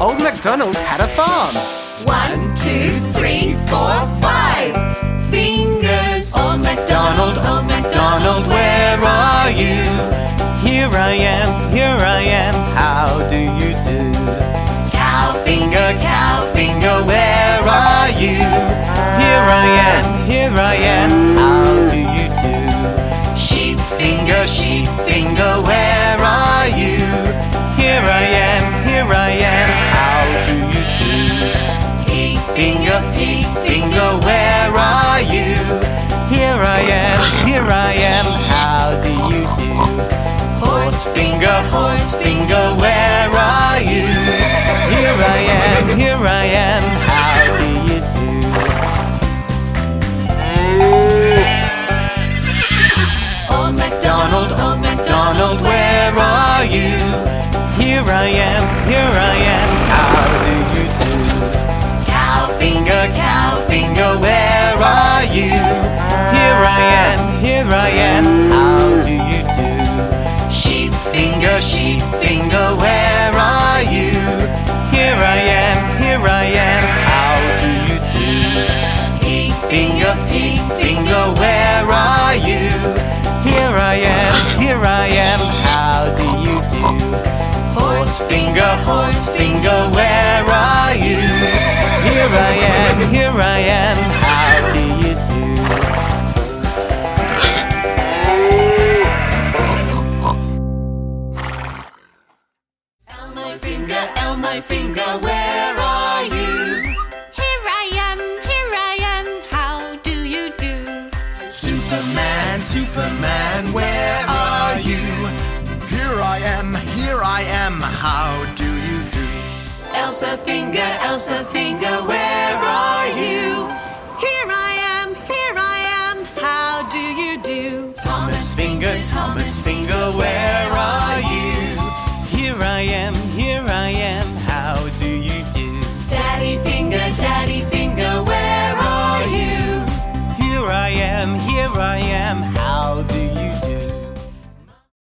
Old MacDonald had a farm. One, two, Horse finger, horse finger, where are you? Here I am, here I am, how do you do? Old MacDonald, Old MacDonald, where are you? Here I am, here I am, how do you do? Cow finger, cow finger, where are you? Here I am, here I am, finger, horse finger, where are you? Here I am, here I am, how do you do? Elmo finger, Elmo finger, where are you? Here I am, here I am, how do you do? Superman, Superman, where are you? Here I am, here them, how do you do? Elsa Finger, Elsa Finger, where are you? Here I am, here I am, how do you do? Thomas Finger, Thomas Finger, where are you? Here I am, here I am, how do you do? Daddy Finger, Daddy Finger, where are you? Here I am, here I am,